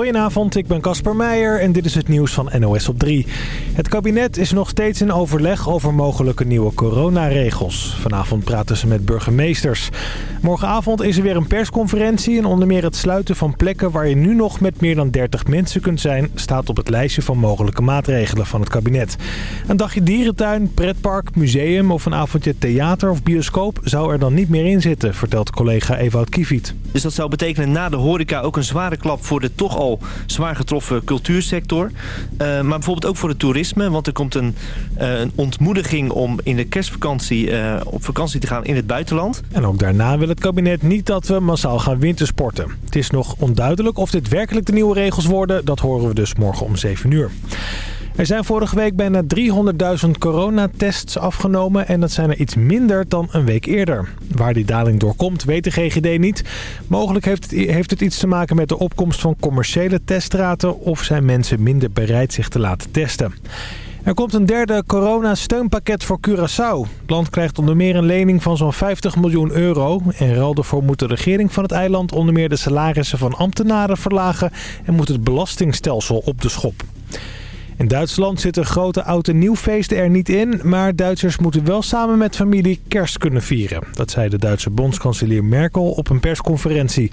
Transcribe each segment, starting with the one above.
Goedenavond, ik ben Casper Meijer en dit is het nieuws van NOS op 3. Het kabinet is nog steeds in overleg over mogelijke nieuwe coronaregels. Vanavond praten ze met burgemeesters. Morgenavond is er weer een persconferentie en onder meer het sluiten van plekken waar je nu nog met meer dan 30 mensen kunt zijn... staat op het lijstje van mogelijke maatregelen van het kabinet. Een dagje dierentuin, pretpark, museum of een avondje theater of bioscoop zou er dan niet meer in zitten, vertelt collega Ewout Kieviet. Dus dat zou betekenen na de horeca ook een zware klap voor de toch al zwaar getroffen cultuursector. Uh, maar bijvoorbeeld ook voor het toerisme. Want er komt een, uh, een ontmoediging om in de kerstvakantie uh, op vakantie te gaan in het buitenland. En ook daarna wil het kabinet niet dat we massaal gaan wintersporten. Het is nog onduidelijk of dit werkelijk de nieuwe regels worden. Dat horen we dus morgen om 7 uur. Er zijn vorige week bijna 300.000 coronatests afgenomen en dat zijn er iets minder dan een week eerder. Waar die daling door komt weet de GGD niet. Mogelijk heeft het, heeft het iets te maken met de opkomst van commerciële teststraten of zijn mensen minder bereid zich te laten testen. Er komt een derde coronasteunpakket voor Curaçao. Het land krijgt onder meer een lening van zo'n 50 miljoen euro. En ruil daarvoor moet de regering van het eiland onder meer de salarissen van ambtenaren verlagen... en moet het belastingstelsel op de schop. In Duitsland zitten grote oud- en nieuwfeesten er niet in... maar Duitsers moeten wel samen met familie kerst kunnen vieren. Dat zei de Duitse bondskanselier Merkel op een persconferentie.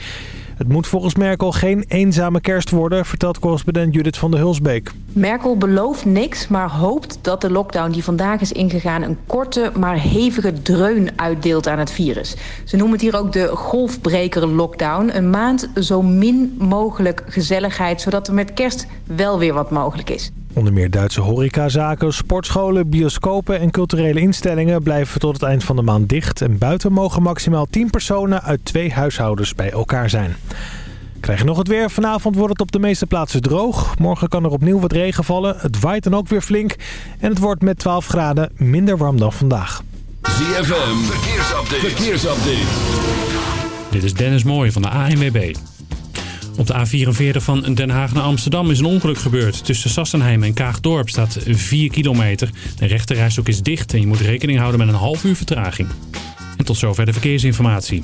Het moet volgens Merkel geen eenzame kerst worden, vertelt correspondent Judith van der Hulsbeek. Merkel belooft niks, maar hoopt dat de lockdown die vandaag is ingegaan... een korte, maar hevige dreun uitdeelt aan het virus. Ze noemen het hier ook de golfbreker lockdown. Een maand zo min mogelijk gezelligheid, zodat er met kerst wel weer wat mogelijk is. Onder meer Duitse horecazaken, sportscholen, bioscopen en culturele instellingen blijven tot het eind van de maand dicht. En buiten mogen maximaal 10 personen uit twee huishoudens bij elkaar zijn. Krijg je nog het weer. Vanavond wordt het op de meeste plaatsen droog. Morgen kan er opnieuw wat regen vallen. Het waait dan ook weer flink. En het wordt met 12 graden minder warm dan vandaag. ZFM, verkeersupdate. verkeersupdate. Dit is Dennis Mooij van de ANWB. Op de A44 van Den Haag naar Amsterdam is een ongeluk gebeurd. Tussen Sassenheim en Kaagdorp staat 4 kilometer. De rechterrijstok is dicht en je moet rekening houden met een half uur vertraging. En tot zover de verkeersinformatie.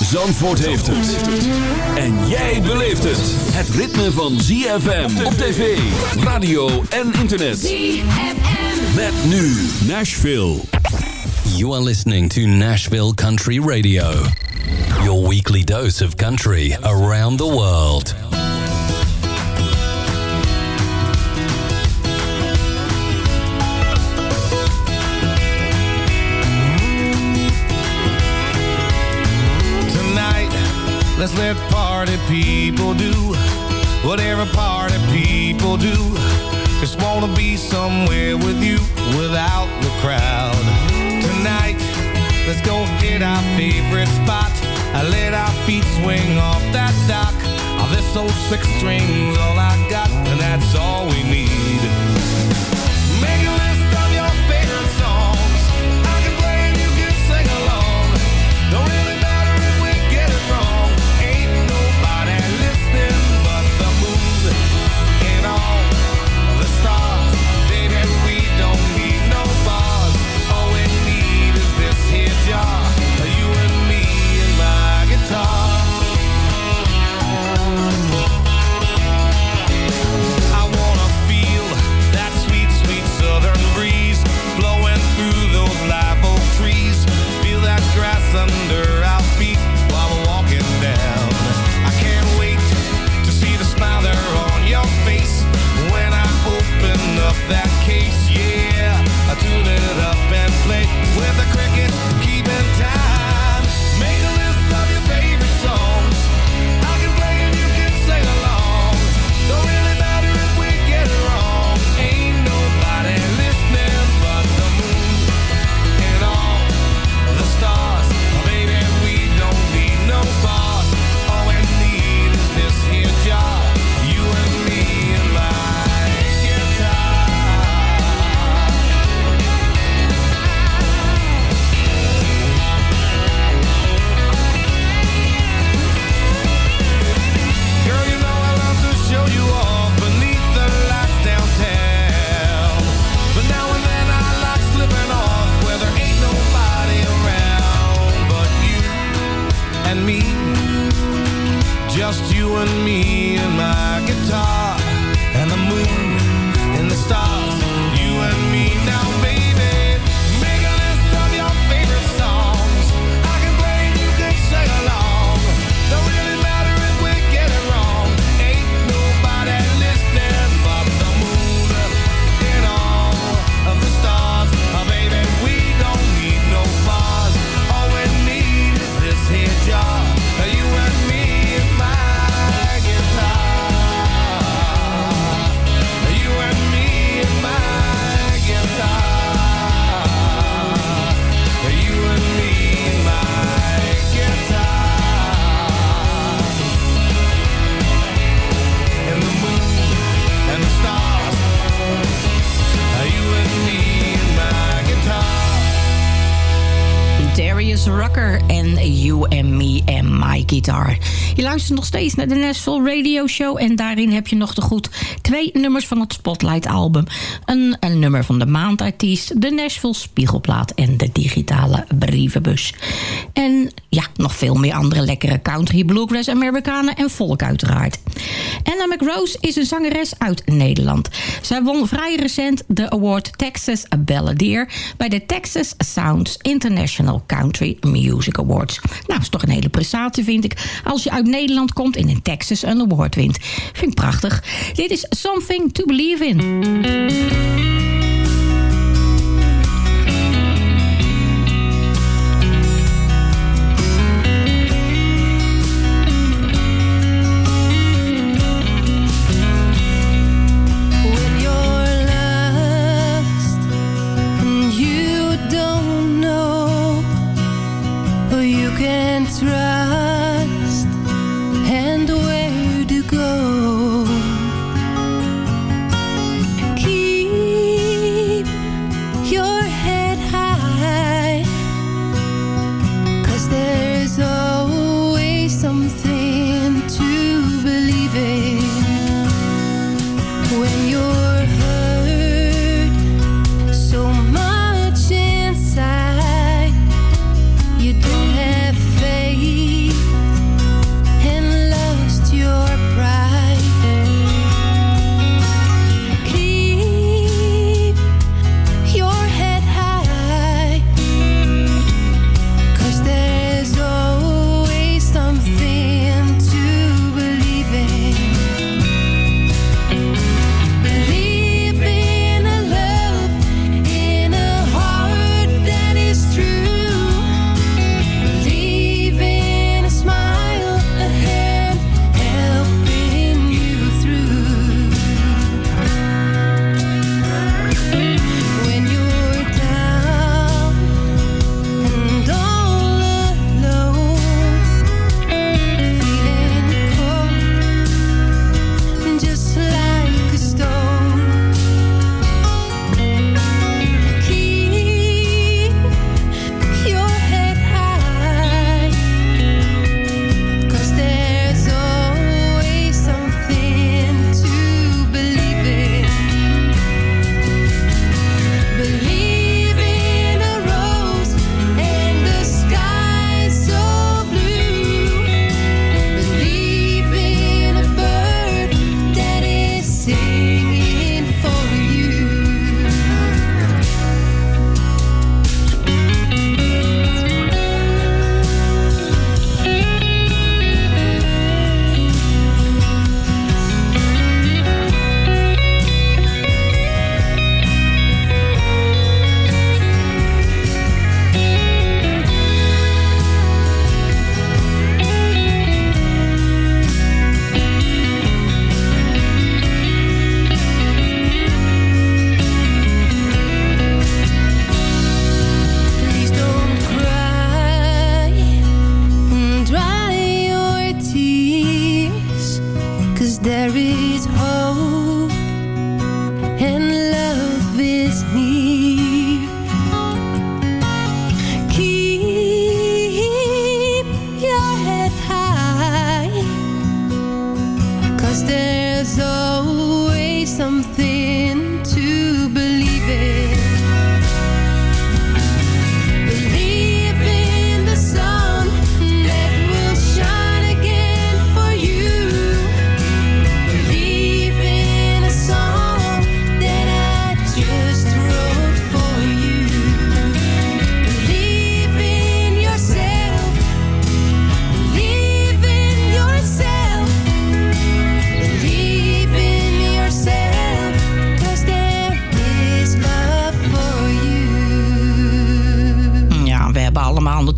Zandvoort heeft het. En jij beleeft het. Het ritme van ZFM op tv, radio en internet. ZFM. Met nu Nashville. You are listening to Nashville Country Radio, your weekly dose of country around the world. Let's let party people do whatever party people do. Just wanna be somewhere with you without the crowd. Tonight, let's go hit our favorite spot. I let our feet swing off that dock. Oh, this old six strings, all I got, and that's all we need. Steeds naar de Nashville Radio Show... en daarin heb je nog te goed twee nummers van het Spotlight album. Een, een nummer van de maandartiest, de Nashville Spiegelplaat... en de digitale brievenbus. En ja, nog veel meer andere lekkere country, bluegrass, Amerikanen en volk uiteraard. Anna McRose is een zangeres uit Nederland. Zij won vrij recent de award Texas Balladeer... bij de Texas Sounds International Country Music Awards. Nou, is toch een hele prestatie, vind ik. Als je uit Nederland komt en in Texas een award wint. Vind ik prachtig. Dit is Something to Believe in.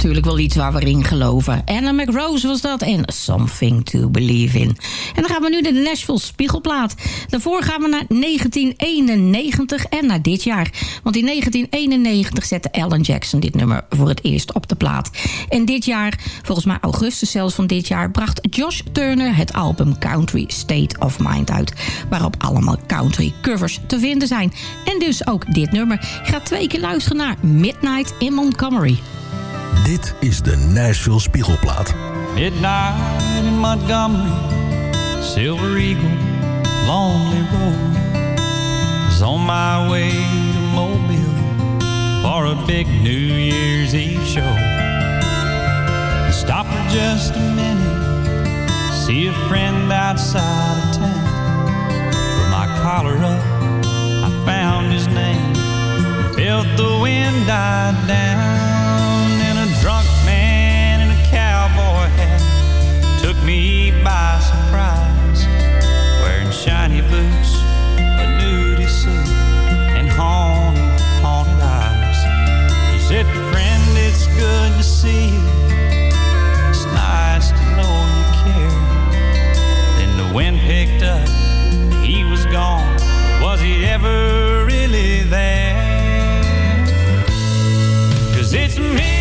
Natuurlijk wel iets waar we in geloven. Anna McRose was dat en Something to Believe in. En dan gaan we nu naar de Nashville Spiegelplaat. Daarvoor gaan we naar 1991 en naar dit jaar. Want in 1991 zette Alan Jackson dit nummer voor het eerst op de plaat. En dit jaar, volgens mij augustus zelfs van dit jaar... bracht Josh Turner het album Country State of Mind uit. Waarop allemaal country covers te vinden zijn. En dus ook dit nummer. Ga twee keer luisteren naar Midnight in Montgomery. Dit is de Nashville Spiegelplaat. Midnight in Montgomery, Silver Eagle, Lonely Road. Was on my way to Mobile for a big New Year's Eve show. Stop for just a minute, see a friend outside of town. With my collar up, I found his name, felt the wind die down. boots, a nudie suit, and haunted, haunted eyes. He said, friend, it's good to see you. It's nice to know you care. Then the wind picked up, he was gone. Was he ever really there? Cause it's me.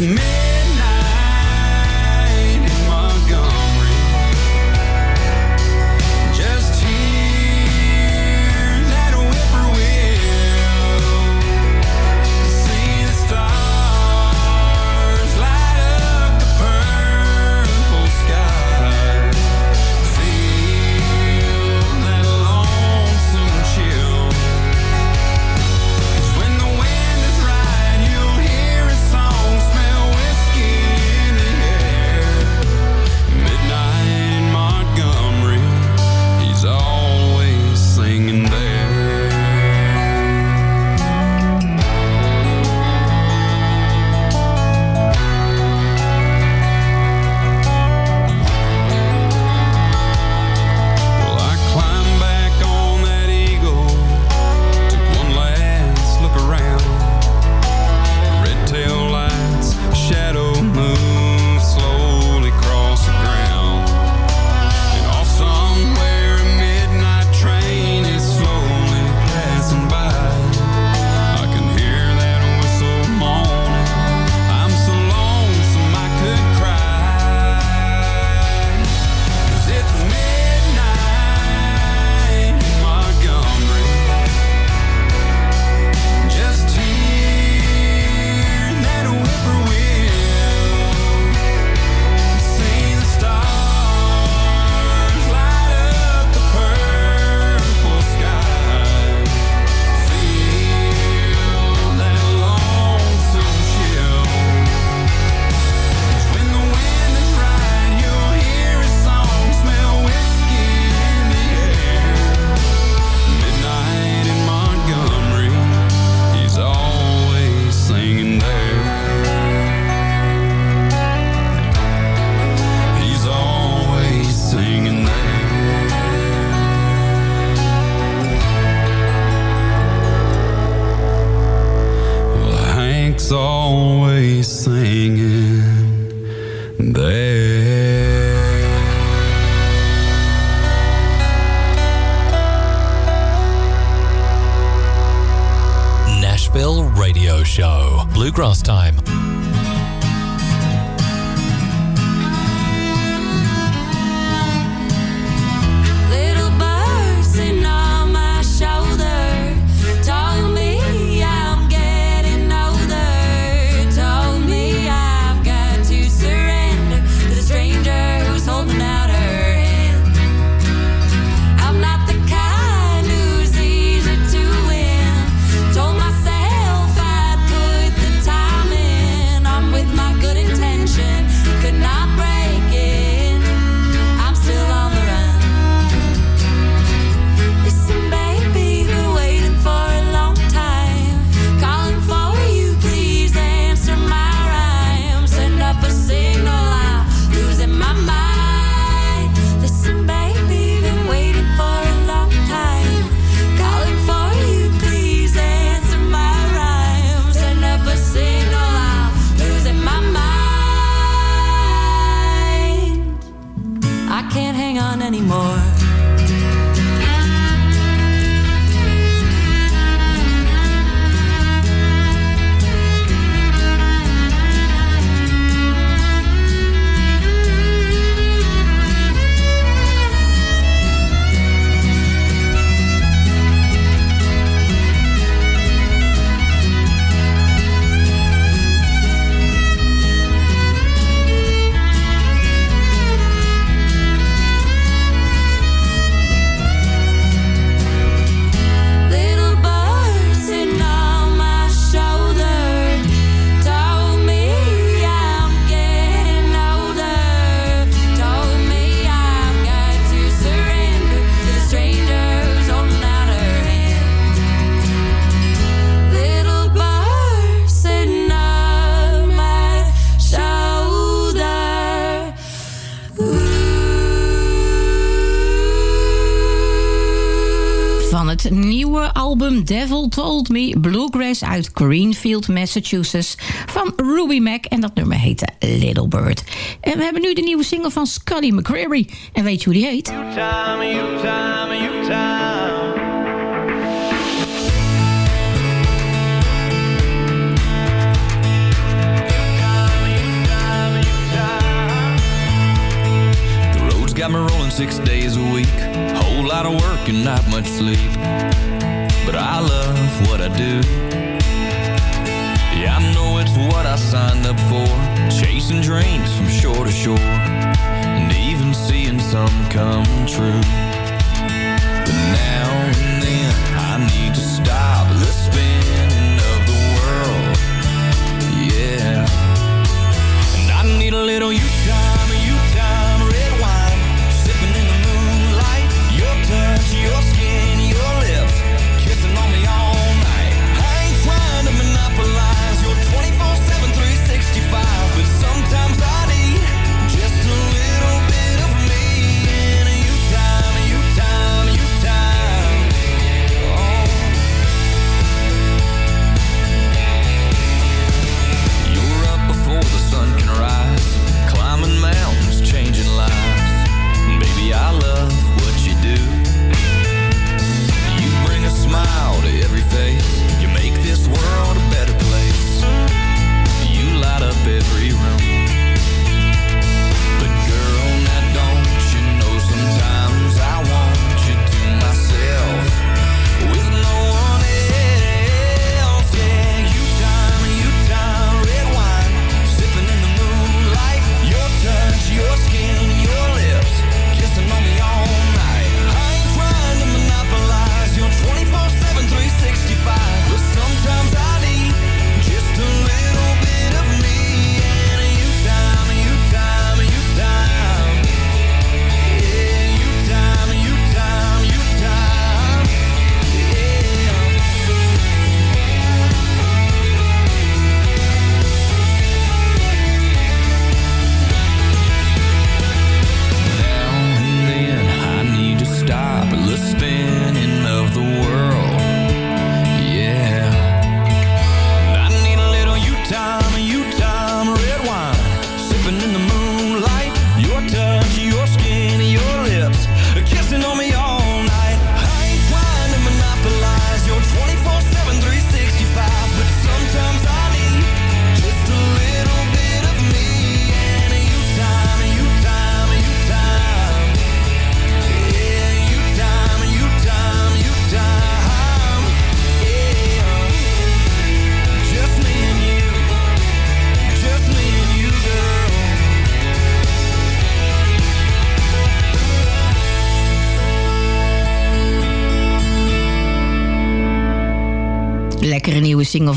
me Me Bluegrass uit Greenfield, Massachusetts van Ruby Mac. En dat nummer heette Little Bird. En we hebben nu de nieuwe single van Scotty McCreery. En weet je hoe die heet? time, you time, you time. The road's got me rolling six days a week. Whole lot of work and not much sleep. But I love what I do. Yeah, I know it's what I signed up for. Chasing dreams from shore to shore. And even seeing some come true. But now and then I need to stop the spinning of the world. Yeah. And I need a little you time,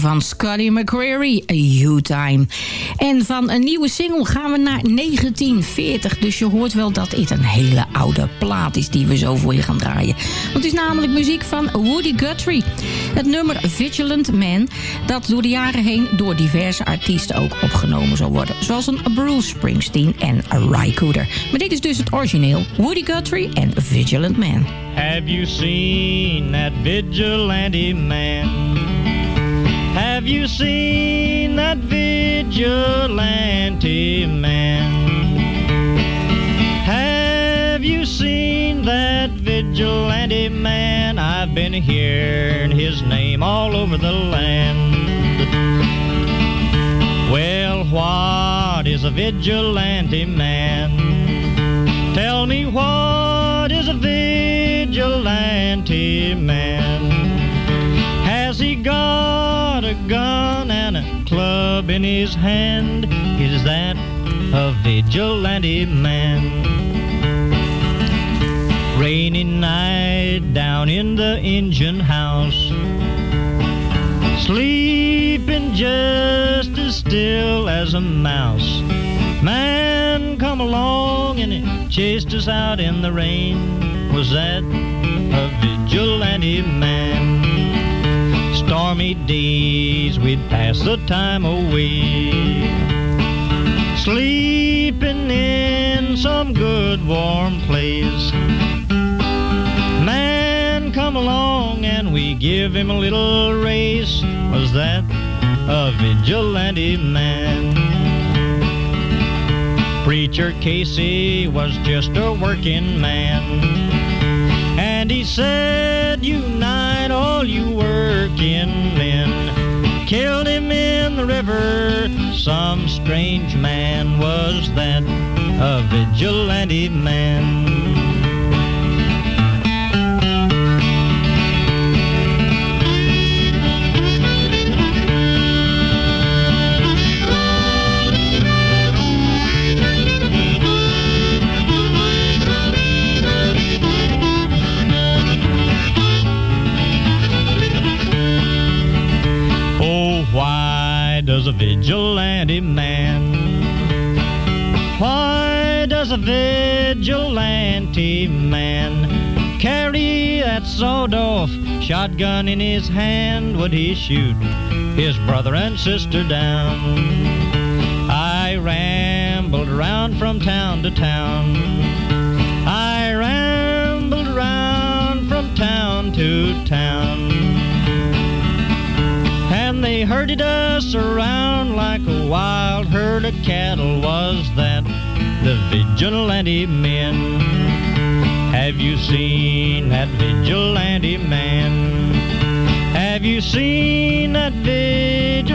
van Scotty McCreery, U-Time. En van een nieuwe single gaan we naar 1940. Dus je hoort wel dat dit een hele oude plaat is die we zo voor je gaan draaien. Want het is namelijk muziek van Woody Guthrie. Het nummer Vigilant Man, dat door de jaren heen door diverse artiesten ook opgenomen zal worden. Zoals een Bruce Springsteen en Ry Cooder. Maar dit is dus het origineel. Woody Guthrie en Vigilant Man. Have you seen that vigilante man? Have you seen that vigilante man? Have you seen that vigilante man? I've been hearing his name all over the land. Well, what is a vigilante man? Tell me what is a vigilante man? Got a gun and a club in his hand? Is that a vigilante man? Rainy night down in the engine house. Sleeping just as still as a mouse. Man come along and he chased us out in the rain. Was that a vigilante man? Stormy days we'd pass the time away. Sleeping in some good warm place. Man come along and we give him a little race. Was that a vigilante man? Preacher Casey was just a working man. And he said, Unite you working men. Killed him in the river. Some strange man was that, a vigilante man. Vigilante man? Why does a vigilante man carry that sawed-off shotgun in his hand? Would he shoot his brother and sister down? I rambled around from town to town. I rambled around from town to town. And they herded us around like a wild herd of cattle. Was that the vigilante men? Have you seen that vigilante man? Have you seen that vigilante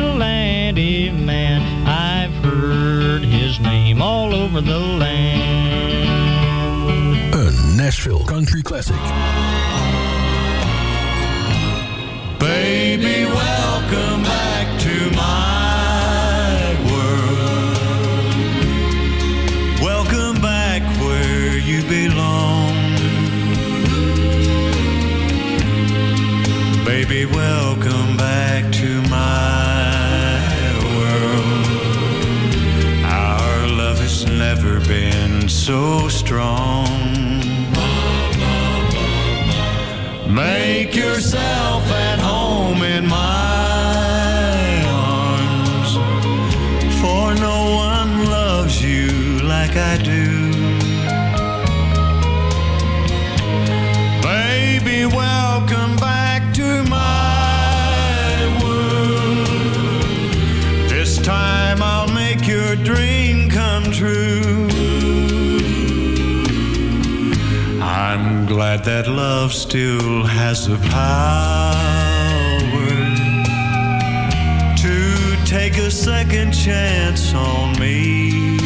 man? I've heard his name all over the land. Een Nashville Country Classic. Baby, welcome back to my world. Welcome back where you belong. Baby, welcome back to my world. Our love has never been so strong. Make yourself at glad that love still has the power to take a second chance on me.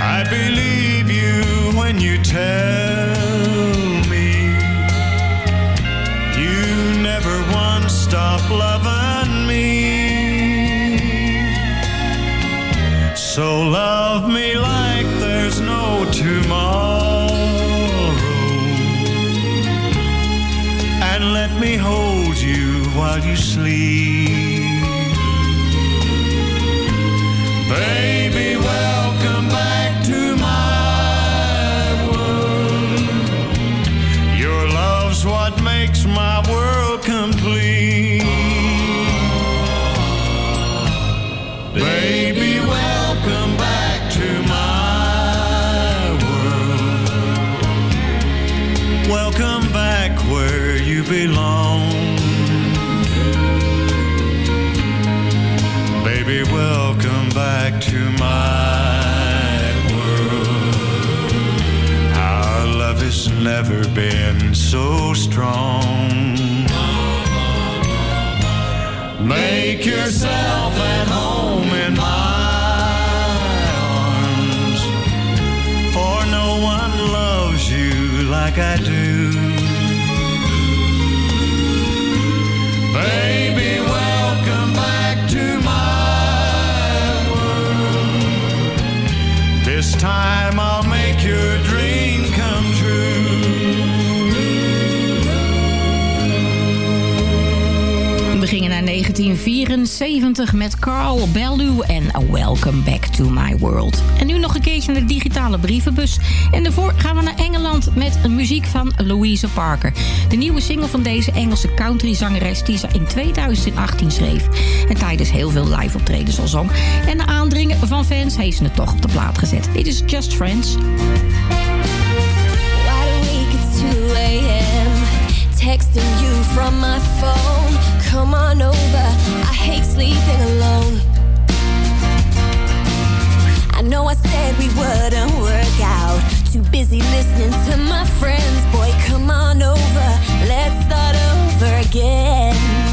I believe you when you tell me you never once stop loving me. So love you sleep. so strong. Make yourself at home in my arms, for no one loves you like I do. Baby, welcome back to my world. This time 1974 met Carl Bellu en Welcome Back to My World. En nu nog een keertje naar de digitale brievenbus. En daarvoor gaan we naar Engeland met muziek van Louise Parker. De nieuwe single van deze Engelse countryzangeres die ze in 2018 schreef. En tijdens heel veel live optredens al zong. En de aandringen van fans heeft ze het toch op de plaat gezet. Dit is Just Friends. texting you from my phone come on over. I hate sleeping alone. I know I said we wouldn't work out. Too busy listening to my friends. Boy, come on over. Let's start over again.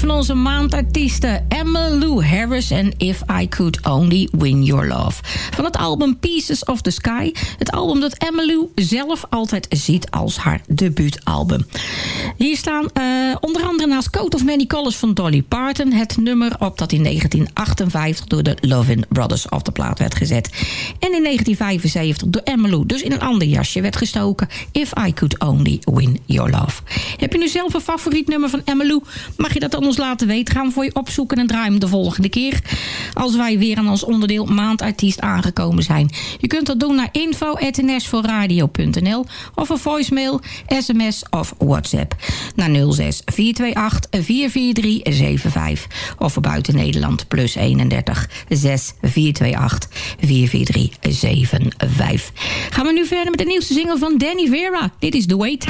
Van onze maandartiesten Emmylou Harris en If I Could Only Win Your Love. Van het album Pieces of the Sky. Het album dat Emmylou zelf altijd ziet als haar debuutalbum. Hier staan eh, onder andere naast Coat of Many Colors van Dolly Parton... het nummer op dat in 1958 door de Lovin' Brothers op de plaat werd gezet. En in 1975 door Emmylou, dus in een ander jasje, werd gestoken... If I Could Only Win Your Love. Heb je nu zelf een favoriet nummer van Emmylou? Mag je dat aan ons laten weten? Gaan we voor je opzoeken en draaien hem de volgende keer. Als wij weer aan ons onderdeel maandartiest aangekomen zijn. Je kunt dat doen naar info.nsvoorradio.nl of een voicemail, sms of whatsapp. Naar 06 428 443 75 of buiten Nederland plus 31 6 428 443 75. Gaan we nu verder met de nieuwste single van Danny Vera. Dit is The Wait.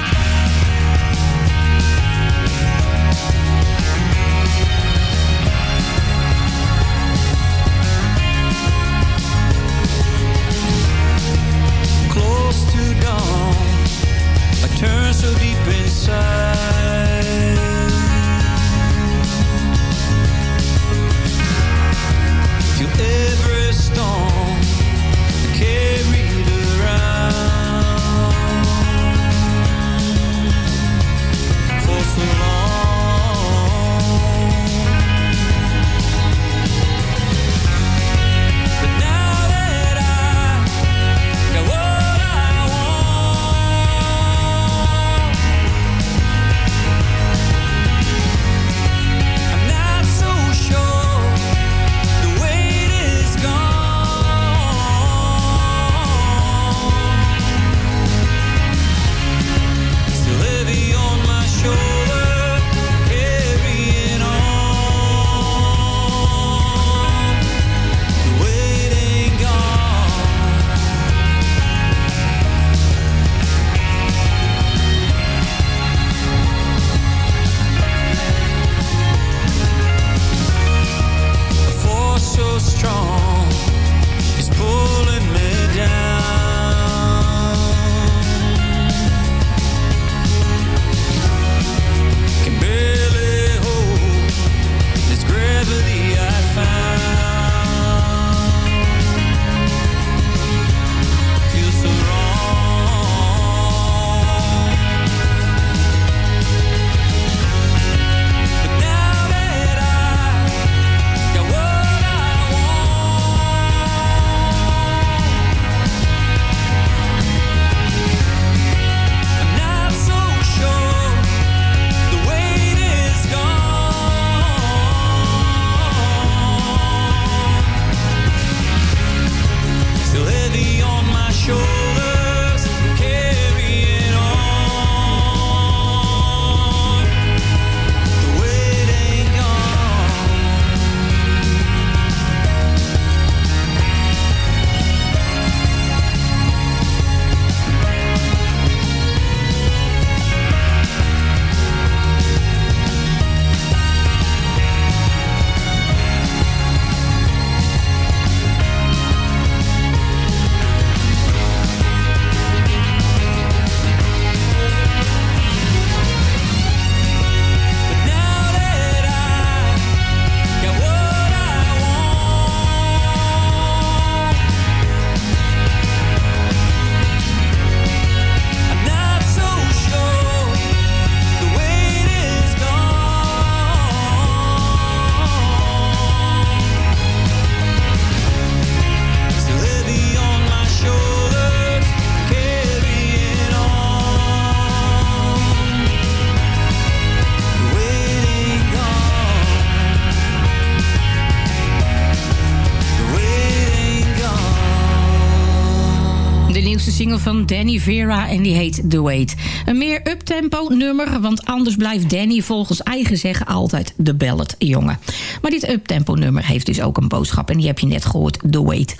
Vera en die heet The Wait. Een meer uptempo nummer, want anders blijft Danny volgens eigen zeggen altijd de ballad jongen. Maar dit uptempo nummer heeft dus ook een boodschap en die heb je net gehoord, The Wait.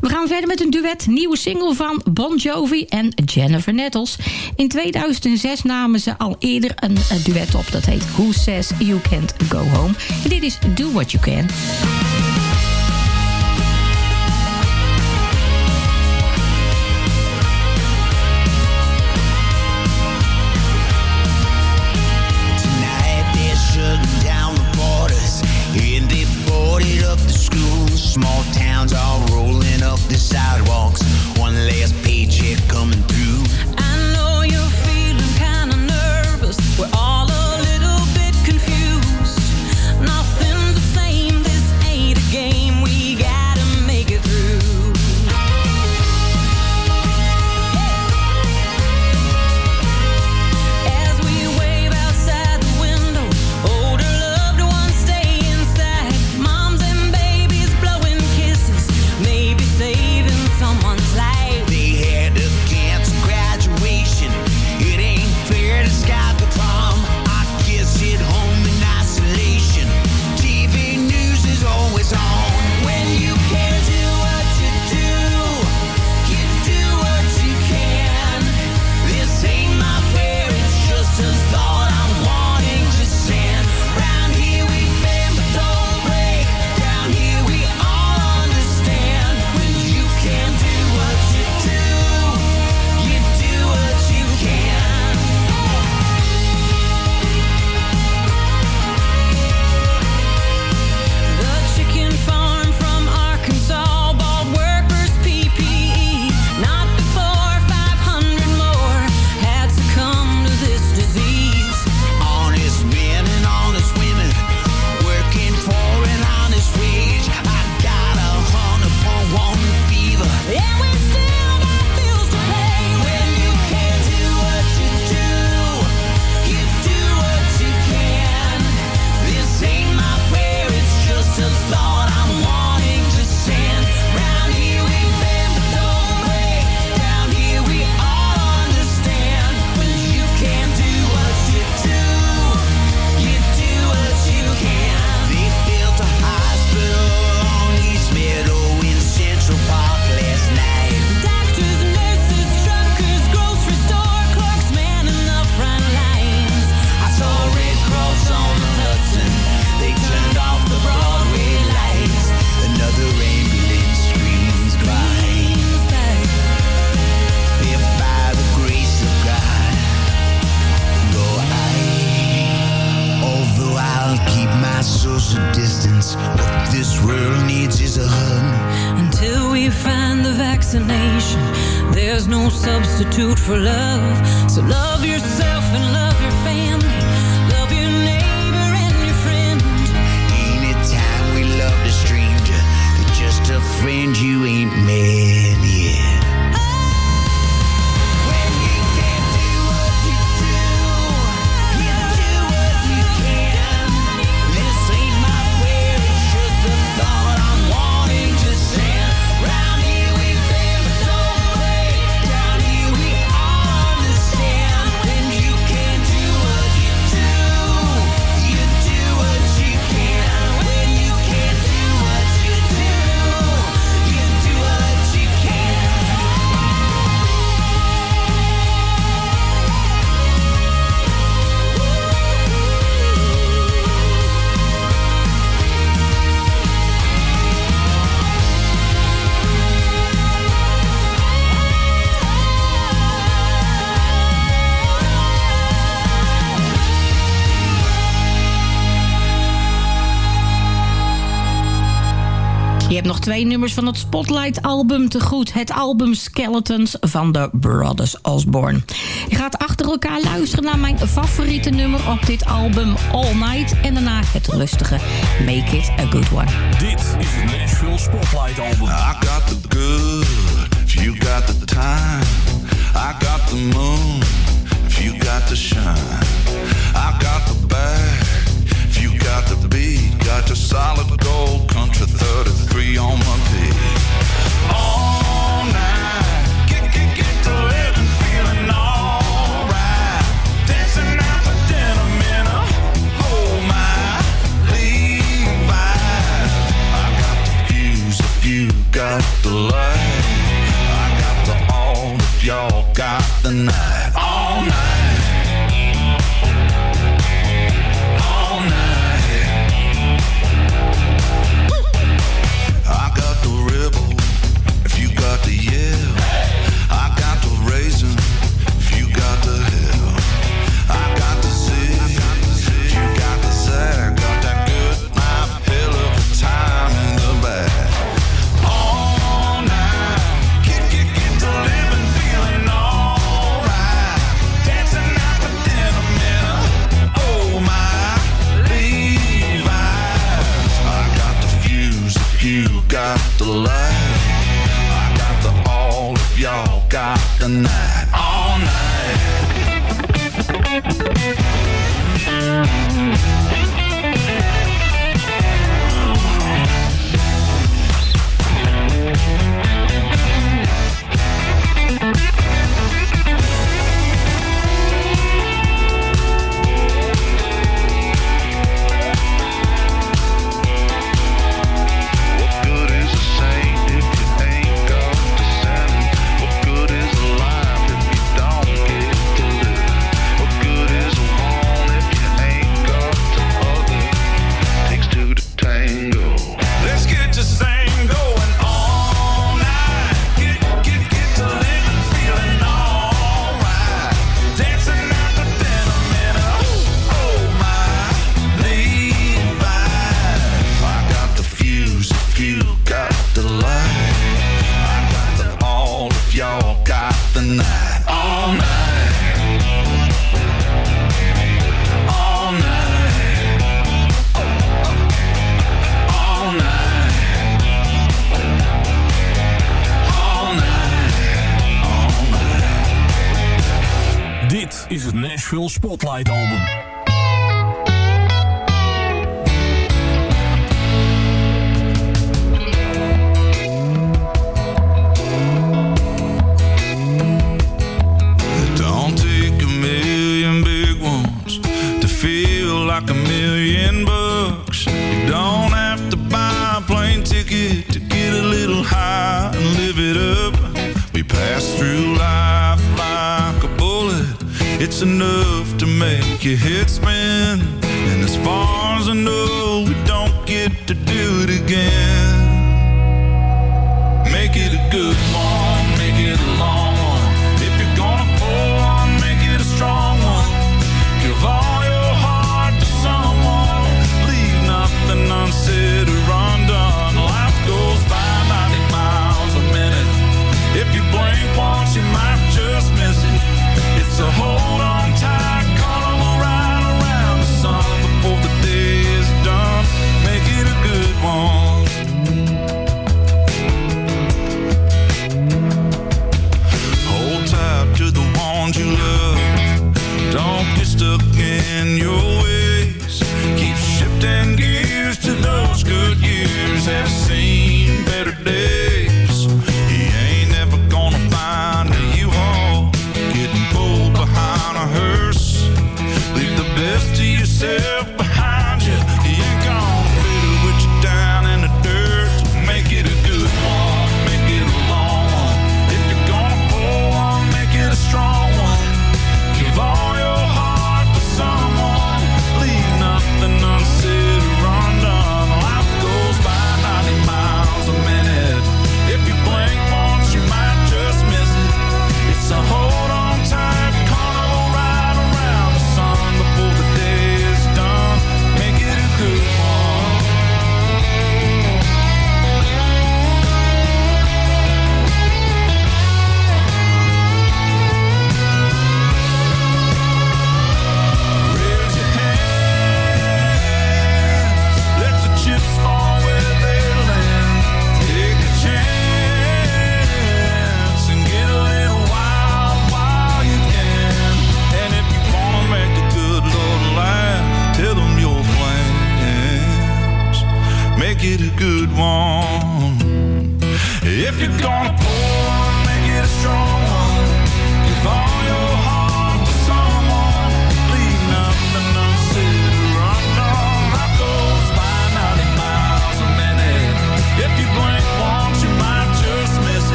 We gaan verder met een duet, nieuwe single van Bon Jovi en Jennifer Nettles. In 2006 namen ze al eerder een duet op, dat heet Who Says You Can't Go Home. En dit is Do What You Can. substitute for love. So love yourself and love your family. twee nummers van het Spotlight-album te goed. Het album Skeletons van de Brothers Osborne. Je gaat achter elkaar luisteren naar mijn favoriete nummer op dit album, All Night. En daarna het rustige Make It A Good One. Dit is het Nashville Spotlight-album. I got the good, you got the time. I got the moon, you got the shine.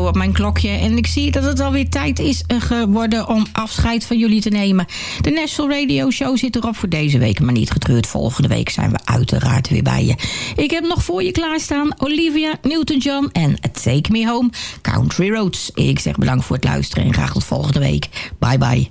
op mijn klokje. En ik zie dat het alweer tijd is geworden om afscheid van jullie te nemen. De National Radio Show zit erop voor deze week, maar niet getreurd. Volgende week zijn we uiteraard weer bij je. Ik heb nog voor je klaarstaan Olivia Newton-John en Take Me Home, Country Roads. Ik zeg bedankt voor het luisteren en graag tot volgende week. Bye bye.